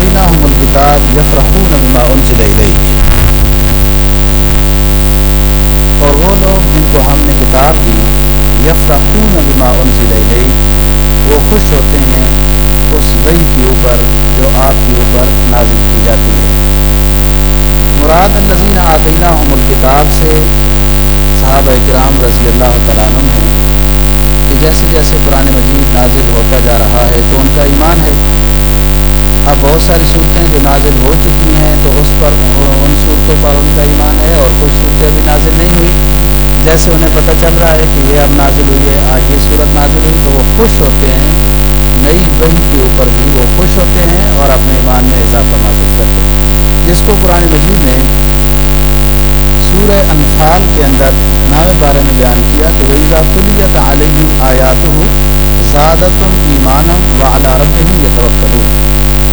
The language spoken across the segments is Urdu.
والذین آتیناہم الکتاب یفرحون بما انزل الیک اور وہ لوگ جن کو ہم نے کتاب دی یفرحون بما انزل الیک وہ خوش ہوتے ہیں اس وحی کے اوپر جو آپ کے اوپر نازل کی جاتی ہے مراد الذین آتیناہم الکتاب سے صحابہ کرام رضی اللہ تعالیٰ عنہ ہیں کہ جیسے جیسے قرآن مجید نازل ہوتا جا رہا ہے تو ان کا ایمان ہے اب بہت ساری صورتیں جو نازل ہو چکی ہیں تو اس پر ان صورتوں پر ان کا ایمان ہے اور کچھ صورتیں ابھی نازل نہیں ہوئی جیسے انہیں پتہ چل رہا ہے کہ یہ اب نازل ہوئی ہے آج یہ صورت نازل ہوئی تو وہ خوش ہوتے ہیں نئی وہی کے اوپر بھی وہ خوش ہوتے ہیں اور اپنے ایمان میں اضافہ معذر کرتے ہیں جس کو قرآن مجید نے سورہ انفال کے اندر نام بارے میں بیان کیا کہ وہی ذاتلیت علیہم آیات ہو زیادت ایمانم و علی ربہم یتوکلون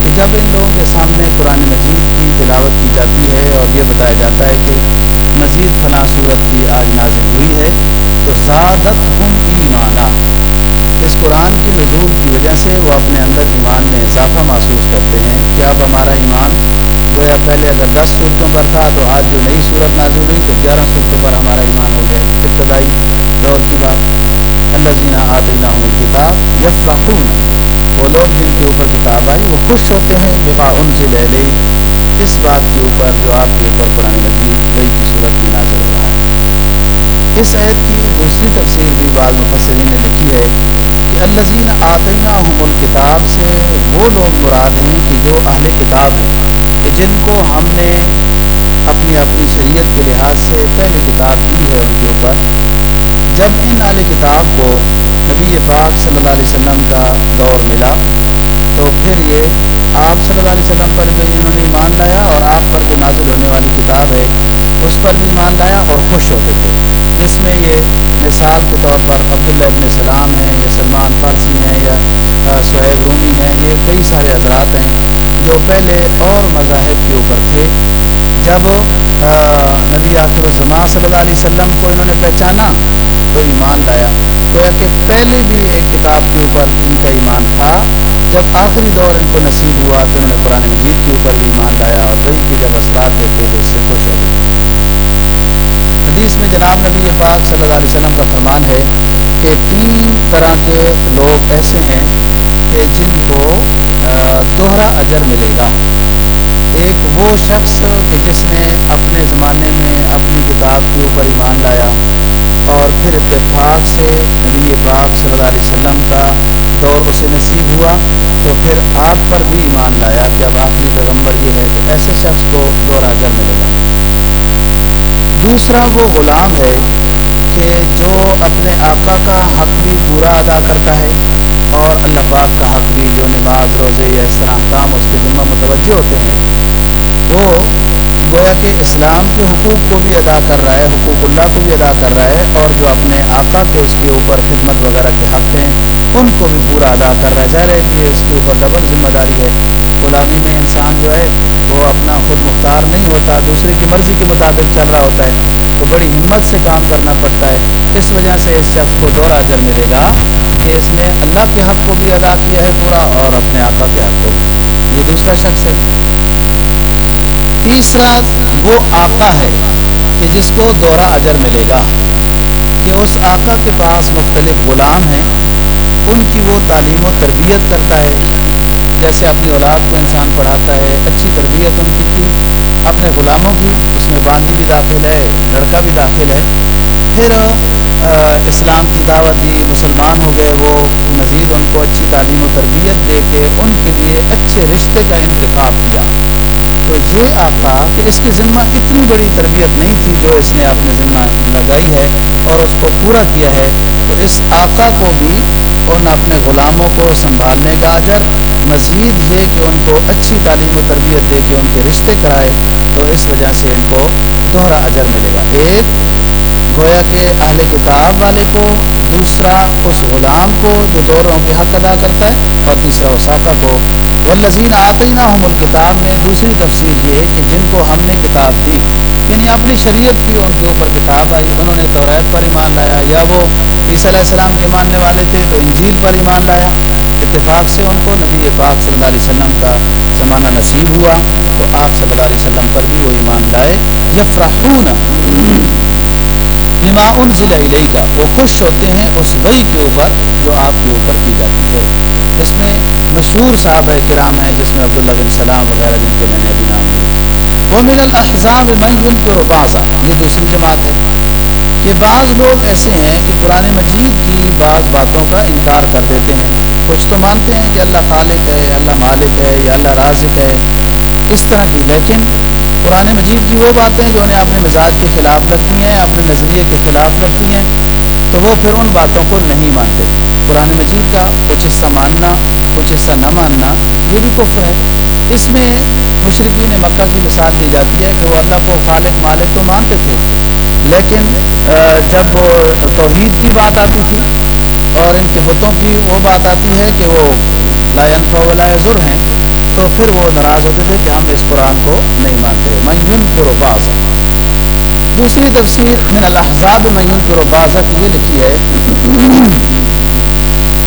کہ جب ان لوگوں کے سامنے قرآن مجید کی تلاوت کی جاتی ہے اور یہ بتایا جاتا ہے کہ مزید فلاں صورت بھی آج نازل ہوئی ہے تو زیادت ہم ایمانہ اس قرآن کی نزول کی وجہ سے وہ اپنے اندر ایمان میں اضافہ محسوس کرتے ہیں کہ اب ہمارا ایمان گویا پہلے اگر دس صورتوں پر تھا تو آج جو نئی صورت نازل ہوئی تو گیارہ صورتوں پر ہمارا ایمان ہو گیا ابتدائی دور کی بات اللہ زینہ آتینہ الکتاب یفرحون وہ لوگ جن کے اوپر کتاب آئی وہ خوش ہوتے ہیں بما ان سے لے لے اس بات کے اوپر جو آپ کے اوپر قرآن مجید وہی کی صورت میں نازل ہو رہا ہے اس عید کی دوسری تفسیر بھی بعض مفسرین نے لکھی ہے کہ اللہ زین آتینہ الکتاب سے وہ لوگ مراد ہیں کہ جو اہل کتاب ہیں کہ جن کو ہم نے اپنی اپنی شریعت کے لحاظ سے پہلے کتاب دی ہے ان کے اوپر جب ان اعلی کتاب کو نبی پاک صلی اللہ علیہ وسلم کا دور ملا تو پھر یہ آپ صلی اللہ علیہ وسلم پر بھی انہوں نے ایمان لایا اور آپ پر جو نازل ہونے والی کتاب ہے اس پر بھی ایمان لایا اور خوش ہوتے تھے اس میں یہ مثال کے طور پر عبداللہ ابن سلام ہیں یا سلمان فارسی ہیں یا سہیب رومی ہیں یہ کئی سارے حضرات ہیں جو پہلے اور مذاہب کے اوپر تھے جب نبی آخر الزمان صلی اللہ علیہ وسلم کو انہوں نے پہچانا تو ایمان لایا گویا کہ پہلے بھی ایک کتاب کے اوپر ان کا ایمان تھا جب آخری دور ان کو نصیب ہوا تو انہوں نے قرآن مجید کے اوپر بھی ایمان لایا اور وہی کے جب اثرات دیکھے تو اس سے خوش ہو گئے حدیث میں جناب نبی پاک صلی اللہ علیہ وسلم کا فرمان ہے کہ تین طرح کے لوگ ایسے ہیں کہ جن کو دوہرا اجر ملے گا وہ شخص کہ جس نے اپنے زمانے میں اپنی کتاب کے اوپر ایمان لایا اور پھر اتفاق سے نبی پاک صلی اللہ علیہ وسلم کا دور اسے نصیب ہوا تو پھر آپ پر بھی ایمان لایا کہ اب آخری پیغمبر یہ ہے تو ایسے شخص کو دوہرا اجر ملے گا دوسرا وہ غلام ہے کہ جو اپنے آقا کا حق بھی پورا ادا کرتا ہے اور اللہ پاک کا حق بھی جو نماز روزے یا اس طرح احکام اس کے ذمہ متوجہ ہوتے ہیں وہ گویا کہ اسلام کے حقوق کو بھی ادا کر رہا ہے حقوق اللہ کو بھی ادا کر رہا ہے اور جو اپنے آقا کے اس کے اوپر خدمت وغیرہ کے حق ہیں ان کو بھی پورا ادا کر رہا ہے ظاہر ہے کہ اس کے اوپر ڈبل ذمہ داری ہے غلامی میں انسان جو ہے وہ اپنا خود مختار نہیں ہوتا دوسرے کی مرضی کے مطابق چل رہا ہوتا ہے تو بڑی ہمت سے کام کرنا پڑتا ہے اس وجہ سے اس شخص کو دورہ اجر ملے گا کہ اس نے اللہ کے حق کو بھی ادا کیا ہے پورا اور اپنے آقا کے حق کو بھی یہ دوسرا شخص ہے تیسرا وہ آقا ہے کہ جس کو دورہ اجر ملے گا کہ اس آقا کے پاس مختلف غلام ہیں ان کی وہ تعلیم و تربیت کرتا ہے جیسے اپنی اولاد کو انسان پڑھاتا ہے اچھی تربیت ان کی کی اپنے غلاموں کی اس میں باندھی بھی داخل ہے لڑکا بھی داخل ہے پھر اسلام کی دعوت دی مسلمان ہو گئے وہ مزید ان کو اچھی تعلیم و تربیت دے کے ان کے لیے اچھے رشتے کا انتخاب کیا تو یہ آقا کہ اس کے ذمہ اتنی بڑی تربیت نہیں تھی جو اس نے اپنے ذمہ لگائی ہے اور اس کو پورا کیا ہے تو اس آقا کو بھی ان اپنے غلاموں کو سنبھالنے کا اجر مزید یہ کہ ان کو اچھی تعلیم و تربیت دے کے ان کے رشتے کرائے تو اس وجہ سے ان کو دوہرا اجر ملے گا ایک گویا کہ اہل کتاب والے کو دوسرا اس غلام کو جو دوروں کے حق ادا کرتا ہے اور تیسرا اس آقا کو والذین آتینہ ہم الکتاب میں دوسری تفسیر یہ کہ جن کو ہم نے کتاب دی یعنی اپنی شریعت کی ان کے اوپر کتاب آئی انہوں نے توریت پر ایمان لایا یا وہ عیسی علیہ السلام کے ماننے والے تھے تو انجیل پر ایمان لایا اتفاق سے ان کو نبی پاک صلی اللہ علیہ وسلم کا زمانہ نصیب ہوا تو آپ صلی اللہ علیہ وسلم پر بھی وہ ایمان لائے یفرحون بما انزل الیکا وہ خوش ہوتے ہیں اس وہی کے اوپر جو آپ کے اوپر کی جاتی ہے اس میں مشہور صحابہ کرام ہیں جس میں عبداللہ بن سلام وغیرہ جن کے میں نے ابھی نام لیے وہ من الحضاب من ينکر بعضا یہ دوسری جماعت ہے کہ بعض لوگ ایسے ہیں کہ قرآن مجید کی بعض باتوں کا انکار کر دیتے ہیں کچھ تو مانتے ہیں کہ اللہ خالق ہے اللہ مالک ہے یا اللہ رازق ہے اس طرح کی لیکن قرآن مجید کی وہ باتیں جو انہیں اپنے مزاج کے خلاف لگتی ہیں اپنے نظریے کے خلاف لگتی ہیں تو وہ پھر ان باتوں کو نہیں مانتے قرآن مجید کا کچھ حصہ ماننا کچھ حصہ نہ ماننا یہ بھی کفر ہے اس میں مشرقین مکہ کی مثال دی جاتی ہے کہ وہ اللہ کو خالق مالک تو مانتے تھے لیکن جب توحید کی بات آتی تھی اور ان کے بتوں کی وہ بات آتی ہے کہ وہ لا انفع ولا ضر ہیں تو پھر وہ ناراض ہوتے تھے کہ ہم اس قرآن کو میون پر باز دوسری تفسیر من الحضاب میون پر باز کی یہ لکھی ہے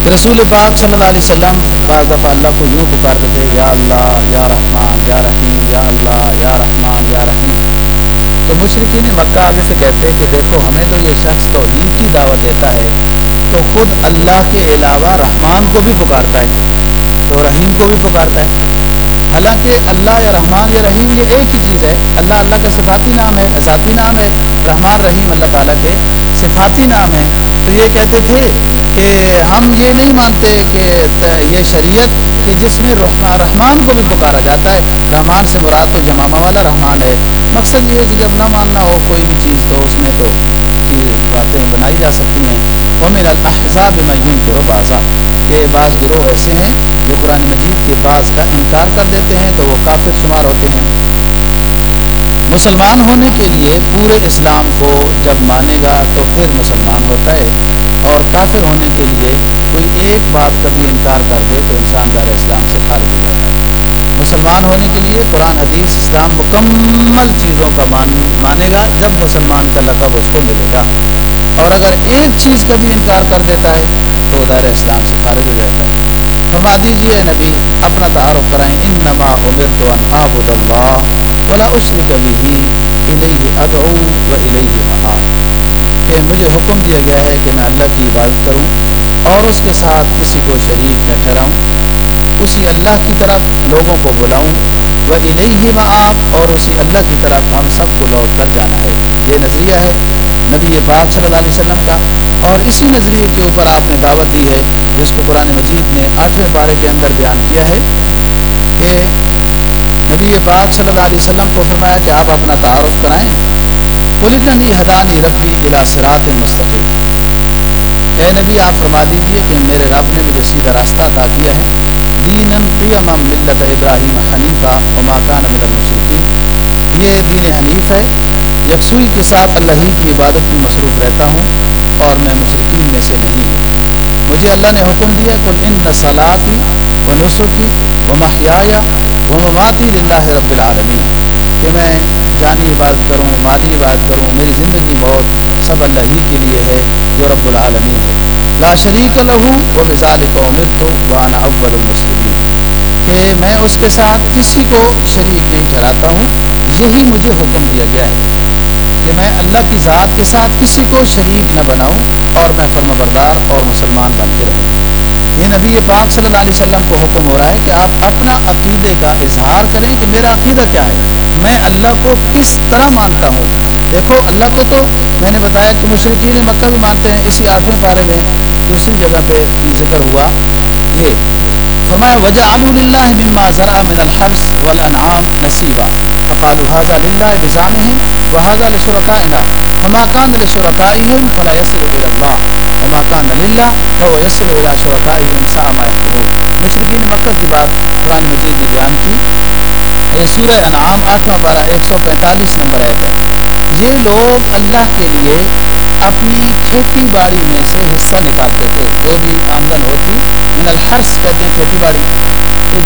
رسول پاک صلی اللہ علیہ وسلم بعض دفعہ اللہ کو یوں پکارتے تھے یا اللہ یا رحمان یا رحیم یا اللہ یا رحمان یا رحیم تو مشرقین مکہ آگے سے کہتے ہیں کہ دیکھو ہمیں تو یہ شخص توحید کی دعوت دیتا ہے تو خود اللہ کے علاوہ رحمان کو بھی پکارتا ہے تو رحیم کو بھی پکارتا ہے حالانکہ اللہ یا رحمان یا رحیم یہ ایک ہی چیز ہے اللہ اللہ کا صفاتی نام ہے ذاتی نام ہے رحمان رحیم اللہ تعالیٰ کے صفاتی نام ہے تو یہ کہتے تھے کہ ہم یہ نہیں مانتے کہ یہ شریعت کہ جس میں رحمان کو بھی پکارا جاتا ہے رحمان سے مراد تو جمامہ والا رحمان ہے مقصد یہ ہے کہ جب نہ ماننا ہو کوئی بھی چیز تو اس میں تو باتیں بنائی جا سکتی ہیں ومن الاحزاب میون کے رباضہ کہ بعض گروہ ایسے ہیں جو قرآن مجید کے بعض کا انکار کر دیتے ہیں تو وہ کافر شمار ہوتے ہیں مسلمان ہونے کے لیے پورے اسلام کو جب مانے گا تو پھر مسلمان ہوتا ہے اور کافر ہونے کے لیے کوئی ایک بات کا بھی انکار کر دے تو انسان دار اسلام سے خارج ہو جاتا ہے مسلمان ہونے کے لیے قرآن حدیث اسلام مکمل چیزوں کا مانے گا جب مسلمان کا لقب اس کو ملے گا اور اگر ایک چیز کا بھی انکار کر دیتا ہے تو وہ دائر اسلام سے خارج ہو جاتا ہے فرما دیجیے نبی اپنا تعارف کرائیں ان نما تو ان اللہ ولا عشر کبھی الیہ ادعو و الیہ معاب کہ مجھے حکم دیا گیا ہے کہ میں اللہ کی عبادت کروں اور اس کے ساتھ کسی کو شریک نہ ٹھہراؤں اسی اللہ کی طرف لوگوں کو بلاؤں وہ الہی و آپ اور اسی اللہ کی طرف ہم سب کو لوٹ کر جانا ہے یہ نظریہ ہے نبی پاک صلی اللہ علیہ وسلم کا اور اسی نظریے کے اوپر آپ نے دعوت دی ہے جس کو قرآن مجید نے آٹھویں پارے کے اندر بیان کیا ہے کہ نبی پاک صلی اللہ علیہ وسلم کو فرمایا کہ آپ اپنا تعارف کرائیں بولنی حدانی ربی الاثرات مستقل اے نبی آپ فرما دیجیے کہ میرے رب نے مجھے سیدھا راستہ ادا کیا ہے دین قیم ملت ابراہیم حنیفہ وما کان من المشرقین یہ دین حنیف ہے یکسوئی کے ساتھ اللہ ہی کی عبادت میں مصروف رہتا ہوں اور میں مشرقین میں سے نہیں ہوں مجھے اللہ نے حکم دیا کل ان نسلاتی و نسخی و محیا و مماتی للہ رب العالمین کہ میں جانی عبادت کروں مالی عبادت کروں میری زندگی موت سب اللہ ہی کے لیے ہے جو رب العالمین ہے لا شریک لہو و کو امر تو وانا اول المسلمین کہ میں اس کے ساتھ کسی کو شریک نہیں ٹھہراتا ہوں یہی مجھے حکم دیا گیا ہے کہ میں اللہ کی ذات کے ساتھ کسی کو شریک نہ بناؤں اور میں فرم بردار اور مسلمان بن کے رہوں یہ نبی پاک صلی اللہ علیہ وسلم کو حکم ہو رہا ہے کہ آپ اپنا عقیدے کا اظہار کریں کہ میرا عقیدہ کیا ہے میں اللہ کو کس طرح مانتا ہوں دیکھو اللہ کو تو میں نے بتایا کہ مشرقین مکہ بھی مانتے ہیں اسی آٹھویں پارے میں دوسری جگہ پہ ذکر ہوا یہ فرمایا وجعلوا للہ مما ذرا من الحرث والانعام نصیبا فقالوا هذا لله بزعمهم وهذا لشركائنا وما كان لشركائهم فلا يصل الى الله وما كان لله فهو يصل الى شركائهم ساء ما يحكمون مشرقین مکہ کی بات قرآن مجید نے بیان کی یہ سورہ انعام آٹھواں پارہ ایک سو پینتالیس نمبر آئے یہ لوگ اللہ کے لیے اپنی کھیتی باڑی میں سے حصہ نکالتے تھے جو بھی آمدن ہوتی من الحرس کہتے ہیں کھیتی باڑی کہ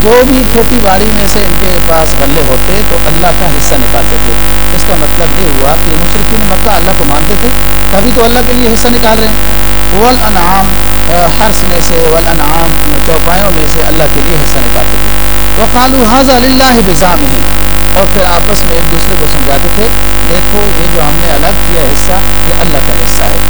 جو بھی کھیتی باڑی میں سے ان کے پاس غلے ہوتے تو اللہ کا حصہ نکالتے تھے اس کا مطلب یہ ہوا کہ مشرقین مکہ اللہ کو مانتے تھے تبھی تو اللہ کے لیے حصہ نکال رہے ہیں ول انعام حرس میں سے ول انعام چوپایوں میں سے اللہ کے لیے حصہ نکالتے تھے وہ قالو حاض اللہ بزام اور پھر آپس میں ایک دوسرے کو سمجھاتے تھے دیکھو یہ جو ہم نے الگ کیا حصہ یہ اللہ کا حصہ ہے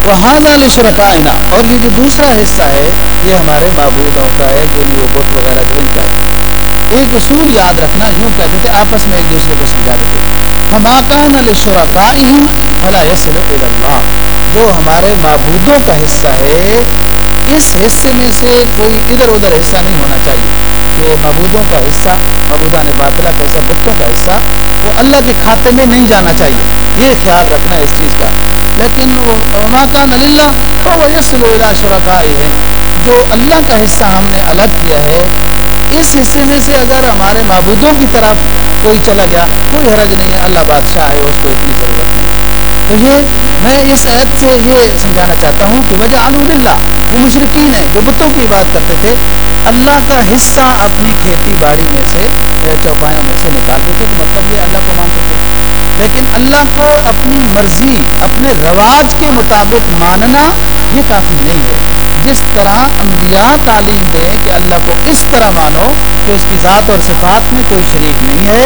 وہ حاض شرکائنا اور یہ جو دوسرا حصہ ہے یہ ہمارے معبودوں کا ہے یعنی وہ بت وغیرہ جو ان کا ہے ایک اصول یاد رکھنا یوں کہتے تھے آپس میں ایک دوسرے کو سمجھاتے تھے ہما کان علی شرکائہم فلا یسلو اللہ جو ہمارے معبودوں کا حصہ ہے اس حصے میں سے کوئی ادھر ادھر حصہ نہیں ہونا چاہیے کہ معبودوں کا حصہ معبودان باطلہ کا حصہ بتوں کا حصہ وہ اللہ کے کھاتے میں نہیں جانا چاہیے یہ خیال رکھنا اس چیز کا لیکن کا نلّہ تو وہ یس لولا شرکائے ہیں جو اللہ کا حصہ ہم نے الگ کیا ہے اس حصے میں سے اگر ہمارے معبودوں کی طرف کوئی چلا گیا کوئی حرج نہیں ہے اللہ بادشاہ ہے اس کو اتنی ضرورت نہیں تو یہ میں اس عید سے یہ سمجھانا چاہتا ہوں کہ وجہ علوم اللہ یہ مشرقین ہیں جو بتوں کی بات کرتے تھے اللہ کا حصہ اپنی کھیتی باڑی میں سے چوپایوں میں سے نکالتے تھے تو مطلب یہ اللہ کو مانتے تھے لیکن اللہ کو اپنی مرضی اپنے رواج کے مطابق ماننا یہ کافی نہیں ہے جس طرح انبیاء تعلیم دیں کہ اللہ کو اس طرح مانو کہ اس کی ذات اور صفات میں کوئی شریک نہیں ہے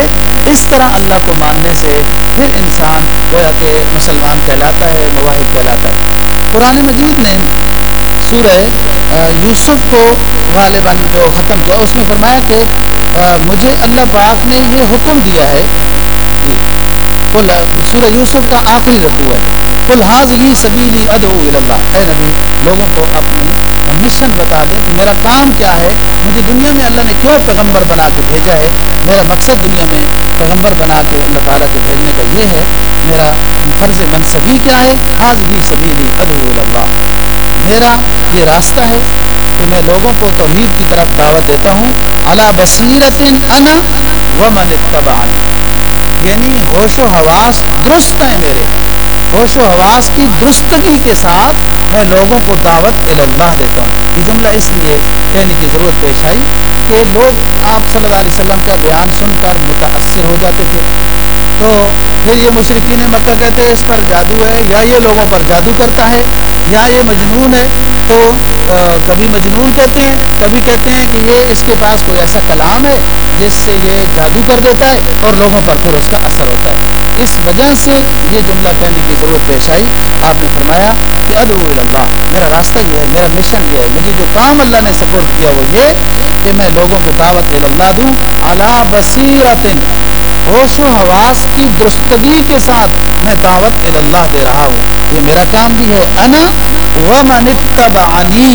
اس طرح اللہ کو ماننے سے پھر انسان گویا کہ مسلمان کہلاتا ہے مواحد کہلاتا ہے قرآن مجید نے سورہ یوسف کو غالباً جو ختم کیا اس میں فرمایا کہ مجھے اللہ پاک نے یہ حکم دیا ہے جی سورہ یوسف کا آخری رقو ہے الحاظ ہی سبیلی ادعو اللہ اے نبی لوگوں کو اپنی مشن بتا دیں کہ میرا کام کیا ہے مجھے دنیا میں اللہ نے کیوں پیغمبر بنا کے بھیجا ہے میرا مقصد دنیا میں پیغمبر بنا کے اللہ تعالیٰ کے بھیجنے کا یہ ہے میرا فرض منصبی کیا ہے حاض ہی سبیلی ادعو اللہ میرا یہ راستہ ہے کہ میں لوگوں کو توحید کی طرف دعوت دیتا ہوں اللہ بصیرت انا و من اتبعنی یعنی ہوش و حواس درست ہیں میرے ہوش و حواس کی درستگی کے ساتھ میں لوگوں کو دعوت اللہ دیتا ہوں یہ جملہ اس لیے کہنے کی۔ ضرورت پیش آئی کہ لوگ آپ صلی اللہ علیہ وسلم کا بیان سن کر متاثر ہو جاتے تھے تو پھر یہ مشرقین مکہ کہتے ہیں اس پر جادو ہے یا یہ لوگوں پر جادو کرتا ہے یا یہ مجنون ہے تو کبھی مجنون کہتے ہیں کبھی کہتے ہیں کہ یہ اس کے پاس کوئی ایسا کلام ہے جس سے یہ جادو کر دیتا ہے اور لوگوں پر پھر اس کا اثر ہوتا ہے اس وجہ سے یہ جملہ کہنے کی ضرورت پیش آئی آپ نے فرمایا کہ ادو اللہ میرا راستہ یہ ہے میرا مشن یہ ہے مجھے جو کام اللہ نے سپورٹ کیا وہ یہ کہ میں لوگوں کو دعوت اللہ دوں اللہ بصیرت ہوش و حواس کی درستگی کے ساتھ میں دعوت اللہ دے رہا ہوں یہ میرا کام بھی ہے انا و من اتبعنی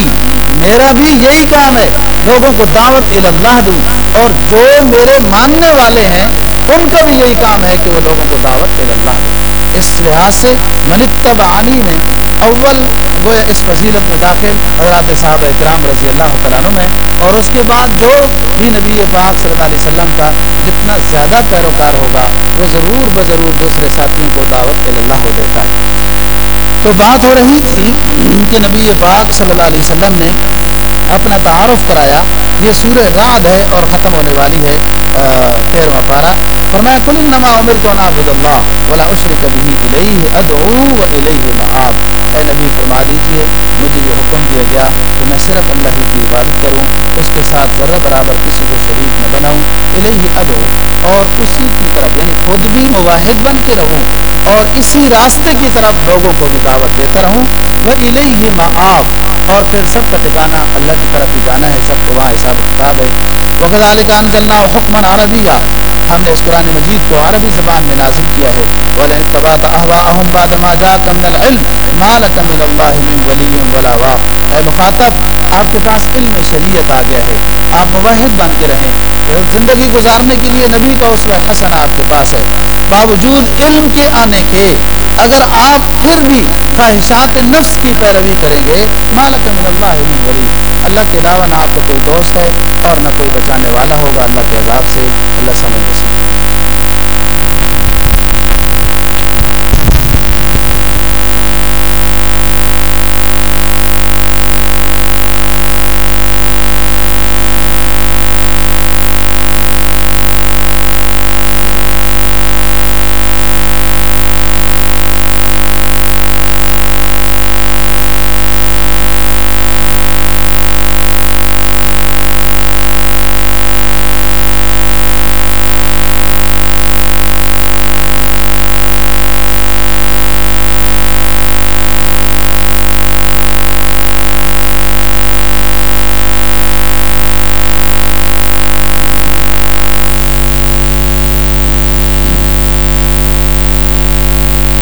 میرا بھی یہی کام ہے لوگوں کو دعوت اللہ دوں اور جو میرے ماننے والے ہیں ان کا بھی یہی کام ہے کہ وہ لوگوں کو دعوت اللہ دے اس لحاظ سے منت تبعانی میں اول گویا اس فضیلت میں داخل حضرات صاحب اکرام رضی اللہ تعالیٰ ہے اور اس کے بعد جو بھی نبی پاک صلی اللہ علیہ وسلم کا جتنا زیادہ پیروکار ہوگا وہ ضرور بضرور دوسرے ساتھیوں کو دعوت اللہ ہو دیتا ہے تو بات ہو رہی تھی کہ نبی پاک صلی اللہ علیہ وسلم نے اپنا تعارف کرایا یہ سورہ رعد ہے اور ختم ہونے والی ہے تیرواں پارا فرمایا کل انما عمر کو نابود اللہ ولا اشرک به الیہ ادعو و الیہ معاب اے نبی فرما دیجیے مجھے یہ حکم دیا گیا کہ میں صرف اللہ ہی کی عبادت کروں اس کے ساتھ ذرہ برابر کسی کو شریک نہ بناؤں الیہ ادعو اور اسی کی طرف یعنی خود بھی مواحد بن کے رہوں اور اسی راستے کی طرف لوگوں کو بھی دعوت دیتا رہوں وہ الیہ معاب اور پھر سب کا ٹھکانہ اللہ کی طرف ہی جانا ہے سب کو وہاں حساب کتاب ہے وکذالک انزلنا حکما عربیہ ہم نے اس قرآن مجید کو عربی زبان میں نازل کیا ہے وَلَئِن تَبَعْتَ أَهْوَاءَهُمْ بَعْدَ مَا جَاءَكَ مِنَ الْعِلْمِ مَا لَكَ مِنَ اللَّهِ مِنْ وَلِيٍّ وَلَا وَاقٍ اے مخاطب آپ کے پاس علم شریعت آ گیا ہے آپ موحد بن کے رہیں زندگی گزارنے کے لیے نبی کا اسوہ حسن آپ کے پاس ہے باوجود علم کے آنے کے اگر آپ پھر بھی خواہشات نفس کی پیروی کریں گے مالک من اللہ ولی اللہ کے علاوہ نہ آپ کا کوئی دوست ہے اور نہ کوئی بچانے والا ہوگا اللہ کے عذاب سے اللہ سمجھ